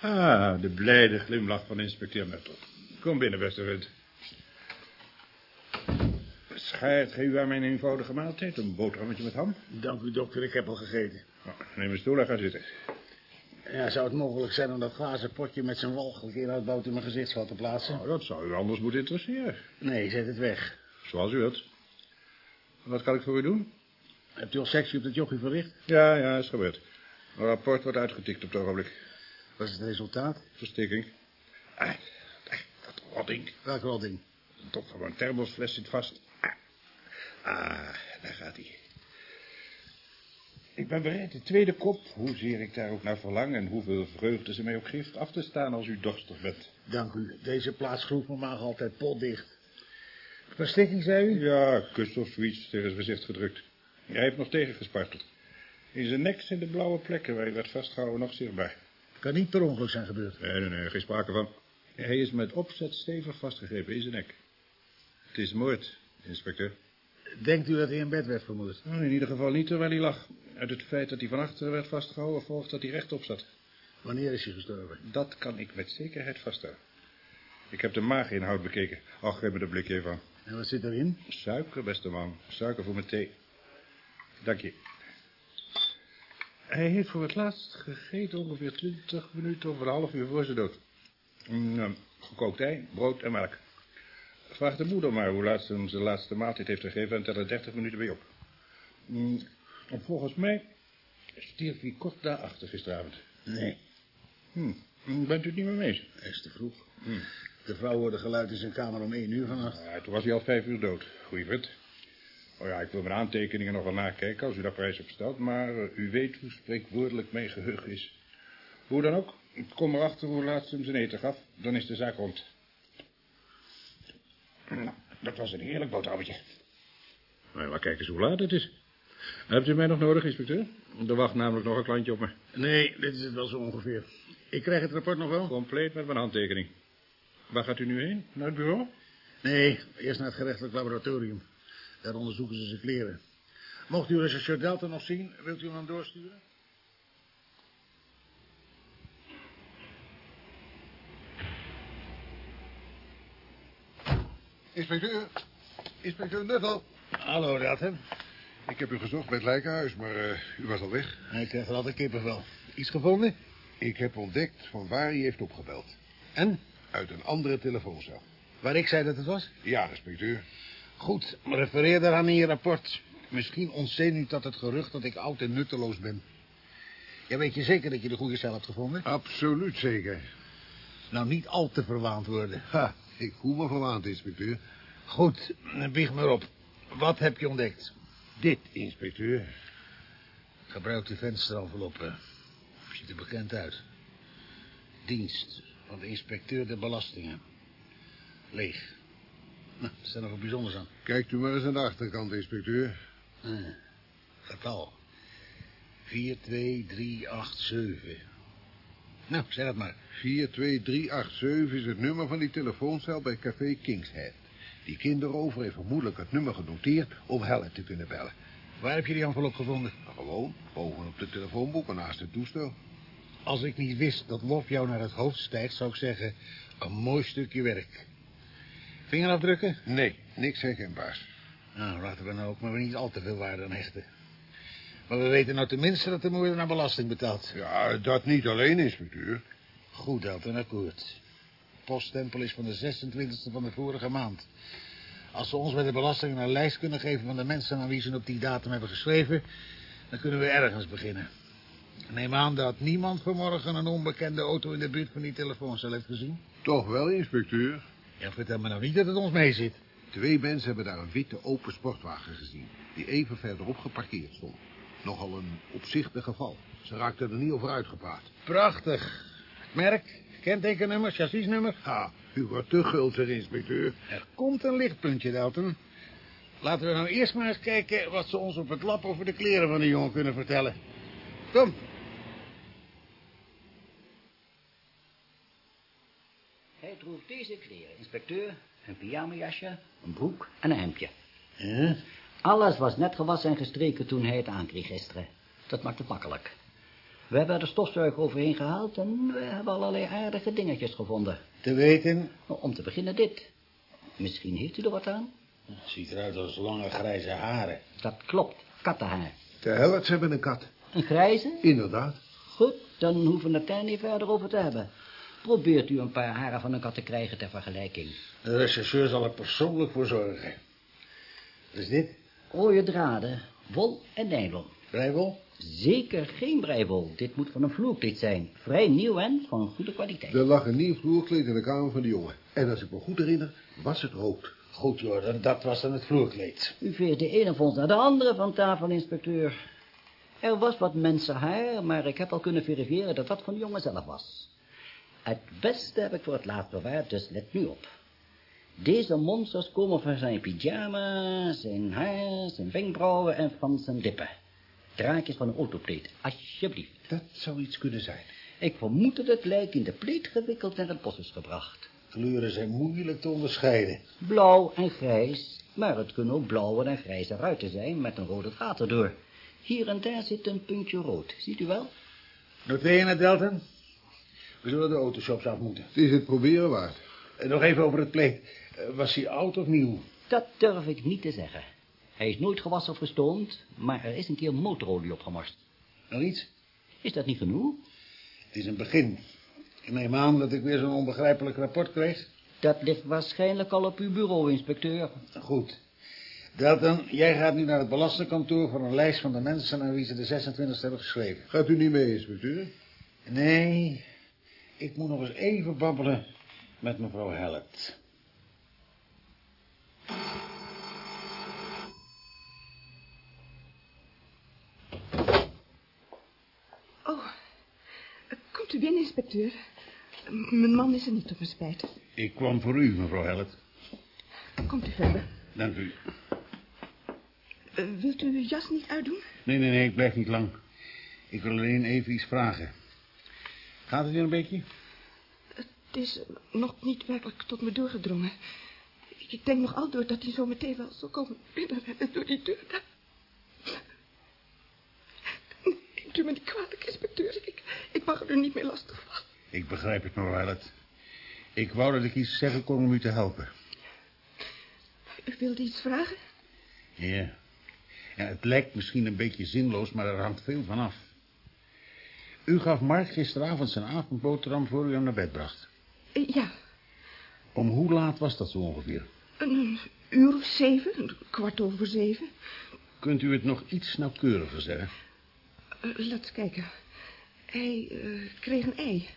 Ah, de blijde glimlach van inspecteur Meppel. Kom binnen, beste vriend. Schaart gij u aan mijn eenvoudige maaltijd, een boterhammetje met ham? Dank u, dokter. Ik heb al gegeten. Nou, neem een stoel en ga zitten. Ja, zou het mogelijk zijn om dat glazen potje met zijn walgelijk inhoudbout in mijn gezichtsgat te plaatsen? Nou, dat zou u anders moeten interesseren. Nee, zet het weg. Zoals u wilt. Wat kan ik voor u doen? Hebt u al sectie op dat jochie verricht? Ja, ja, is gebeurd. Een rapport wordt uitgetikt op het ogenblik. Wat is het resultaat? Verstikking. Ah, ah, dat rodding. Welk rodding? Top van mijn thermosfles zit vast. Ah, ah, daar gaat hij. Ik ben bereid de tweede kop, hoezeer ik daar ook naar verlang... en hoeveel vreugde ze mij ook geeft, af te staan als u dorstig bent. Dank u. Deze plaats groeft mijn maag altijd potdicht. Verstikking, zei u? Ja, kus of zoiets tegen zijn gezicht gedrukt. Hij heeft nog tegengesparteld. In zijn nek zijn de blauwe plekken waar hij werd vastgehouden nog zichtbaar. Kan niet per ongeluk zijn gebeurd. Nee, nee, nee, geen sprake van. Hij is met opzet stevig vastgegrepen in zijn nek. Het is moord, inspecteur. Denkt u dat hij in bed werd vermoord? Nou, in ieder geval niet terwijl hij lag. Uit het feit dat hij van achteren werd vastgehouden volgt dat hij rechtop zat. Wanneer is hij gestorven? Dat kan ik met zekerheid vaststellen. Ik heb de maaginhoud bekeken. Ach, geef me de blikje even aan. En wat zit erin? Suiker, beste man. Suiker voor mijn thee. Dank je. Hij heeft voor het laatst gegeten ongeveer twintig minuten of een half uur voor zijn dood. Eh, gekookt ei, brood en melk. Vraag de moeder maar hoe laat ze hem zijn laatste maaltijd heeft gegeven en tel er dertig minuten bij op. Mm, en volgens mij stierf hij kort daarachter gisteravond. Nee, Hm, bent u het niet meer mee eens? dat is te vroeg. De vrouw hoorde geluid in zijn kamer om één uur vannacht. Ja, toen was hij al vijf uur dood. Goeie vriend. Oh ja, ik wil mijn aantekeningen nog wel nakijken als u daar prijs op stelt, maar eh, u weet hoe spreekwoordelijk mijn geheugen is. Hoe dan ook, ik kom erachter hoe laat ze hem zijn eten gaf, dan is de zaak rond. Nou, dat was een heerlijk boterhammetje. Nou, maar kijk eens hoe laat het is. Hebt u mij nog nodig, inspecteur? Er wacht namelijk nog een klantje op me. Nee, dit is het wel zo ongeveer. Ik krijg het rapport nog wel? Compleet met mijn handtekening. Waar gaat u nu heen? Naar het bureau? Nee, eerst naar het gerechtelijk laboratorium. Daar onderzoeken ze zijn kleren. Mocht u rechercheur Delta nog zien, wilt u hem dan doorsturen? Inspecteur, inspecteur Nuttel. Hallo, Delta. Ik heb u gezocht bij het lijkenhuis, maar eh, u was al weg. Ik krijg er altijd kippenvel. Iets gevonden? Ik heb ontdekt van waar hij heeft opgebeld. En? Uit een andere telefooncel. Waar ik zei dat het was? Ja, inspecteur. Goed, refereer daaraan in je rapport. Misschien ontzenuwt dat het gerucht dat ik oud en nutteloos ben. Ja, weet je zeker dat je de goede cel hebt gevonden? Absoluut zeker. Nou, niet al te verwaand worden. Ha, ik voel me verwaand, inspecteur. Goed, bieg maar op. Wat heb je ontdekt? Dit, inspecteur. Gebruikte vensterenveloppen. Ziet er bekend uit. Dienst van de inspecteur der belastingen. Leeg. Nou, er staat nog wat bijzonders aan. Kijkt u maar eens aan de achterkant, inspecteur. Ah, getal. 42387. Nou, zeg het maar. 42387 is het nummer van die telefooncel bij café Kingshead. Die kinderover heeft vermoedelijk het nummer genoteerd om Helen te kunnen bellen. Waar heb je die envelop gevonden? Nou, gewoon, bovenop de telefoonboeken naast het toestel. Als ik niet wist dat lof jou naar het hoofd stijgt, zou ik zeggen... een mooi stukje werk. Vingerafdrukken? Nee, niks herkenbaars. Nou, laten we nou ook maar niet al te veel waarde aan hechten. Maar we weten nou tenminste dat de moordenaar belasting betaalt. Ja, dat niet alleen, inspecteur. Goed, Elton, akkoord. Poststempel is van de 26e van de vorige maand. Als ze ons bij de belasting een lijst kunnen geven van de mensen aan wie ze op die datum hebben geschreven... dan kunnen we ergens beginnen. Ik Neem aan dat niemand vanmorgen een onbekende auto in de buurt van die telefooncel heeft gezien. Toch wel, inspecteur. Ja, vertel me nou niet dat het ons mee zit. Twee mensen hebben daar een witte open sportwagen gezien... die even verderop geparkeerd stond. Nogal een opzichtig geval. Ze raakten er niet over uitgepraat. Prachtig. Merk, kentekennummer, chassisnummer. Ha, u wordt te gulzig, inspecteur. Er komt een lichtpuntje, Dalton. Laten we nou eerst maar eens kijken wat ze ons op het lab over de kleren van de jongen kunnen vertellen. Kom. Hij droeg deze kleren, inspecteur. Een pyjamajasje, een broek en een hemdje. Ja? Alles was net gewassen en gestreken toen hij het aankreeg gisteren. Dat maakt het makkelijk. We hebben er de stofzuiger overheen gehaald en we hebben allerlei aardige dingetjes gevonden. Te weten, Nou, Om te beginnen dit. Misschien heeft u er wat aan? ziet eruit als lange grijze haren. Dat klopt, kattenhaar. De Hellerts hebben een kat. Een grijze? Inderdaad. Goed, dan hoeven we het daar niet verder over te hebben. Probeert u een paar haren van een kat te krijgen ter vergelijking. De rechercheur zal er persoonlijk voor zorgen. Wat is dit? Rode draden, wol en nylon. Brijwel? Zeker geen breiwol. Dit moet van een vloerkleed zijn. Vrij nieuw en van goede kwaliteit. Er lag een nieuw vloerkleed in de kamer van de jongen. En als ik me goed herinner, was het rood. Goed, Jordan, dat was dan het vloerkleed. U veert de ene vondst naar de andere van tafel, inspecteur. Er was wat mensenhaar, maar ik heb al kunnen verifiëren dat dat van de jongen zelf was. Het beste heb ik voor het laatst bewaard, dus let nu op. Deze monsters komen van zijn pyjama, zijn haar, zijn wenkbrauwen en van zijn lippen. Draakjes van een autopleet, alsjeblieft. Dat zou iets kunnen zijn. Ik vermoed dat het lijk in de pleet gewikkeld naar het bos is gebracht. Kleuren zijn moeilijk te onderscheiden. Blauw en grijs, maar het kunnen ook blauwe en grijze ruiten zijn met een rode draad erdoor. Hier en daar zit een puntje rood, ziet u wel? Noteer je het, Delton? We zullen de autoshops af moeten. Het is het proberen waard. En nog even over het pleed. Eh, Was hij oud of nieuw? Dat durf ik niet te zeggen. Hij is nooit gewassen of gestoomd, maar er is een keer motorolie opgemorst. Nog iets? Is dat niet genoeg? Het is een begin. Ik neem aan dat ik weer zo'n onbegrijpelijk rapport kreeg. Dat ligt waarschijnlijk al op uw bureau, inspecteur. Goed. Delton, jij gaat nu naar het belastingkantoor voor een lijst van de mensen aan wie ze de 26 hebben geschreven. Gaat u niet mee, inspecteur? Nee, ik moet nog eens even babbelen met mevrouw Hellet. Oh, komt u binnen, inspecteur. Mijn man is er niet op mijn spijt. Ik kwam voor u, mevrouw Hellet. Komt u verder. Dank u. Eh, wilt u uw jas niet uitdoen? Nee, nee, nee, ik blijf niet lang. Ik wil alleen even iets vragen. Gaat het weer een beetje? Het is nog niet werkelijk tot me doorgedrongen. Ik, denk nog al door dat hij zo meteen wel zal komen binnenrennen door die deur. daar. Neemt u me niet kwalijk, inspecteur. Ik, ik mag er niet meer lastig vallen. Ik begrijp het, mevrouw Hellet. Ik wou dat ik iets zeggen kon om u te helpen. U wilde iets vragen? Ja. ja. Het lijkt misschien een beetje zinloos, maar er hangt veel van af. U gaf Mark gisteravond zijn avondboterham voor u hem naar bed bracht. Eh, Ja, Om hoe laat was dat zo ongeveer? een, uur of zeven, een kwart over zeven. Kunt u het nog iets nauwkeuriger zeggen? Eh, laat eens kijken. Hij eh, kreeg een ei.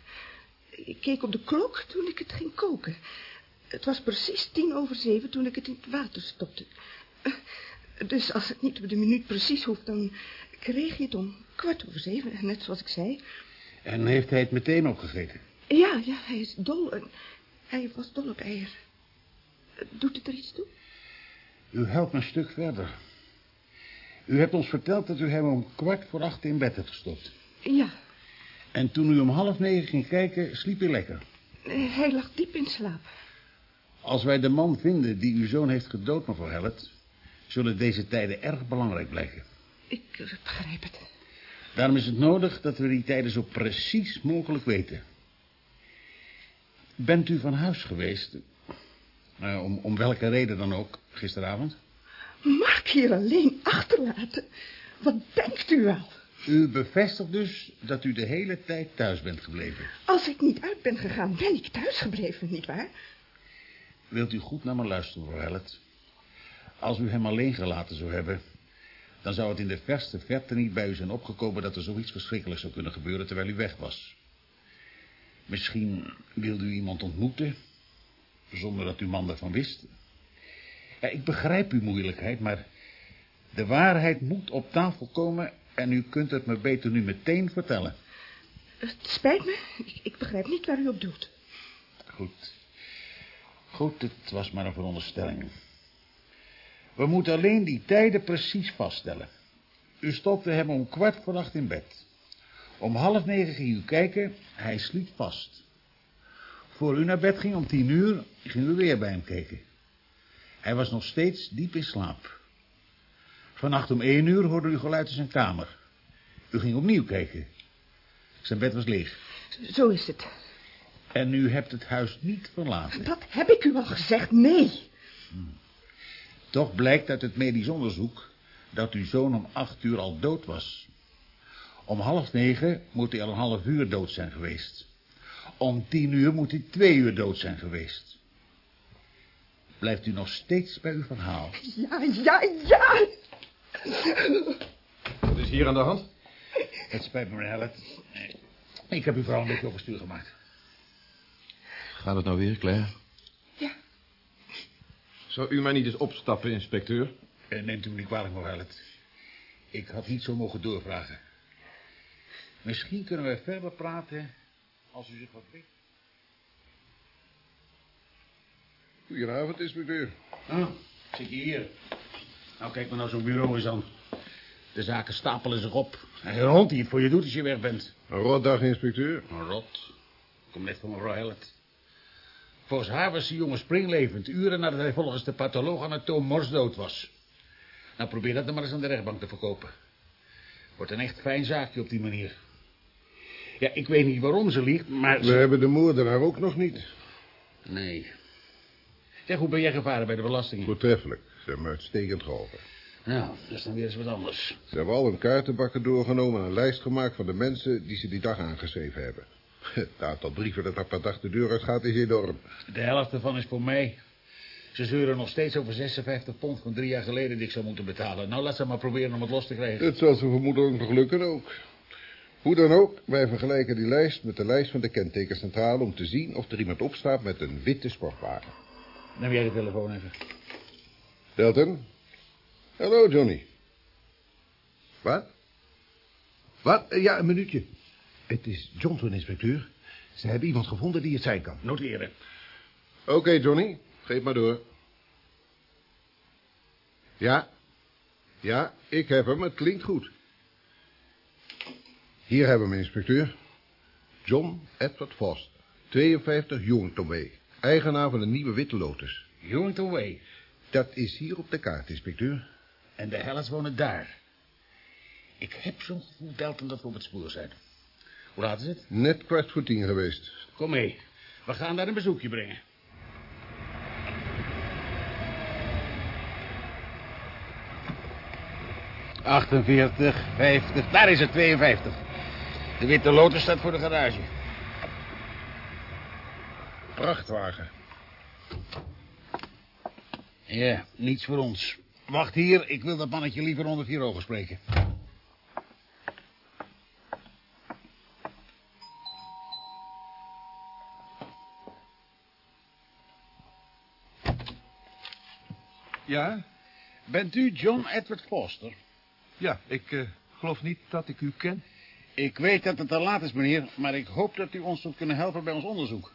Ik keek op de klok toen ik het ging koken. Het was precies tien over zeven toen ik het in het water stopte. Dus als het niet op de minuut precies hoeft, dan kreeg je het om kwart over zeven, net zoals ik zei. En heeft hij het meteen opgegeten? Ja, ja, hij is dol. en Hij was dol op eieren. Doet het er iets toe? U helpt me een stuk verder. U hebt ons verteld dat u hem om kwart voor acht in bed hebt gestopt. Ja, En toen u om half negen ging kijken, sliep hij lekker. eh, hij lag diep in slaap. Als wij de man vinden die uw zoon heeft gedood, mevrouw Hellet... zullen deze tijden erg belangrijk blijken. Ik eh, begrijp het. Daarom is het nodig dat we die tijden zo precies mogelijk weten. Bent u van huis geweest? Nou, om, om welke reden dan ook, gisteravond? Mark hier alleen achterlaten? Wat denkt u wel? U bevestigt dus dat u de hele tijd thuis bent gebleven. Als ik niet uit ben gegaan, ben ik thuis gebleven, nietwaar? Wilt u goed naar me luisteren, mevrouw Hellet? Als u hem alleen gelaten zou hebben... dan zou het in de verste verte niet bij u zijn opgekomen... dat er zoiets verschrikkelijks zou kunnen gebeuren terwijl u weg was. Misschien wilde u iemand ontmoeten... zonder dat uw man daarvan wist. Ja, ik begrijp uw moeilijkheid, maar... de waarheid moet op tafel komen... en u kunt het me beter nu meteen vertellen. Het spijt me, ik, ik begrijp niet waar u op doet. Goed. Goed, het was maar een veronderstelling. We moeten alleen die tijden precies vaststellen. U stopte hem om kwart voor acht in bed. Om half negen ging u kijken, hij sliep vast. Voor u naar bed ging om tien uur, ging u weer bij hem kijken. Hij was nog steeds diep in slaap. Vannacht om één uur hoorde u geluid in zijn kamer. U ging opnieuw kijken. Zijn bed was leeg. Zo is het. En u hebt het huis niet verlaten. Dat heb ik u al gezegd, nee. Toch blijkt uit het medisch onderzoek dat uw zoon om acht uur al dood was. Om half negen moet hij al een half uur dood zijn geweest. Om tien uur moet hij twee uur dood zijn geweest. Blijft u nog steeds bij uw verhaal? Ja, ja, ja. Wat is hier aan de hand? Het spijt me, meneer Hellet. Ik heb u vooral een beetje overstuur gemaakt. Gaat het nou weer, Claire? Zou u mij niet eens opstappen, inspecteur? Eh, Neemt u me niet kwalijk, mevrouw Hellet. Ik had niet zo mogen doorvragen. Misschien kunnen we verder praten als u zich wat weet. Goedenavond, inspecteur. Ah, zit je hier? Nou, kijk maar nou zo'n bureau eens aan. De zaken stapelen zich op. En hond die het voor je doet als je weg bent. Een rotdag, inspecteur. Een rot. Kom net van mevrouw Hellet. Volgens haar was die jongen springlevend. Uren nadat hij volgens de patholoog anatoom morsdood was. Nou, probeer dat dan maar eens aan de rechtbank te verkopen. Wordt een echt fijn zaakje op die manier. Ja, ik weet niet waarom ze liegt, maar... We Ze... hebben de moordenaar ook nog niet. Nee. Zeg, hoe ben jij gevaren bij de belasting? Voortreffelijk. Ze hebben me uitstekend geholpen. Nou, dat is dan weer eens wat anders. Ze hebben al hun kaartenbakken doorgenomen en een lijst gemaakt van de mensen die ze die dag aangeschreven hebben. Het aantal brieven dat er per dag de deur uit gaat is enorm. De helft ervan is voor mij. Ze zeuren nog steeds over 56 pond van drie jaar geleden die ik zou moeten betalen. Nou, laat ze maar proberen om het los te krijgen. Het zal ze vermoedelijk nog lukken ook. Hoe dan ook, wij vergelijken die lijst met de lijst van de kentekencentrale... om te zien of er iemand opstaat met een witte sportwagen. Neem jij de telefoon even. Delton? Hallo, Johnny. Wat? Wat? Ja, een minuutje. Het is Johnson, inspecteur. Ze hebben iemand gevonden die het zijn kan. Noteren. Oké, Johnny. Geef maar door. Ja. Ja, ik heb hem. Het klinkt goed. Hier hebben we hem, inspecteur. John Edward Foster. 52 Youngton Way. Eigenaar van een nieuwe witte Lotus. Youngton Way. Dat is hier op de kaart, inspecteur. En de Hellas wonen daar. Ik heb zo'n gevoel, Delton, dat we op het spoor zijn. Hoe laat is het? Net kwart voor tien geweest. Kom mee. We gaan daar een bezoekje brengen. ...48, 50, daar is het, 52. De witte lotus staat voor de garage. Prachtwagen. Ja, niets voor ons. Wacht hier, ik wil dat mannetje liever onder vier ogen spreken. Ja? Bent u John Edward Foster? Ja, ik eh, geloof niet dat ik u ken. Ik weet dat het te laat is, meneer, maar ik hoop dat u ons zult kunnen helpen bij ons onderzoek.